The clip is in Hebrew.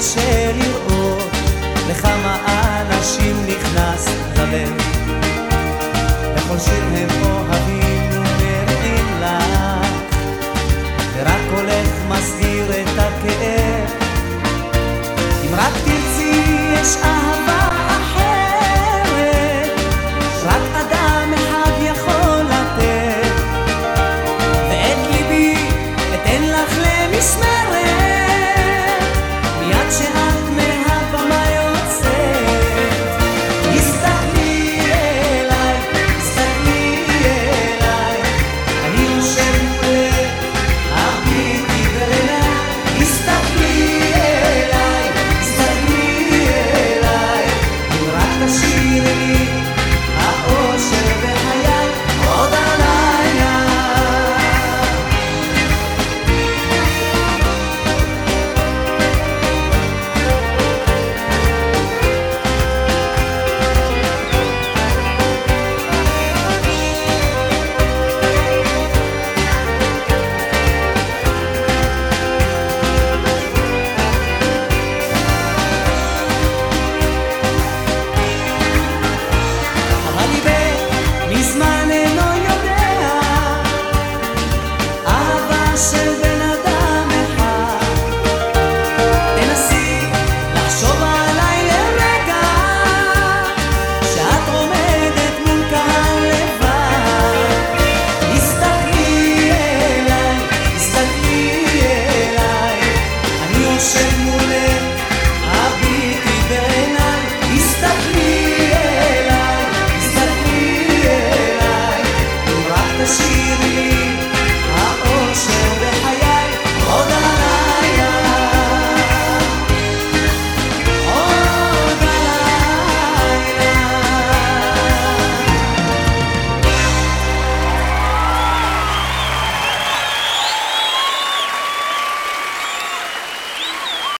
קשה לראות לכמה אנשים נכנס חבר. לכל שיר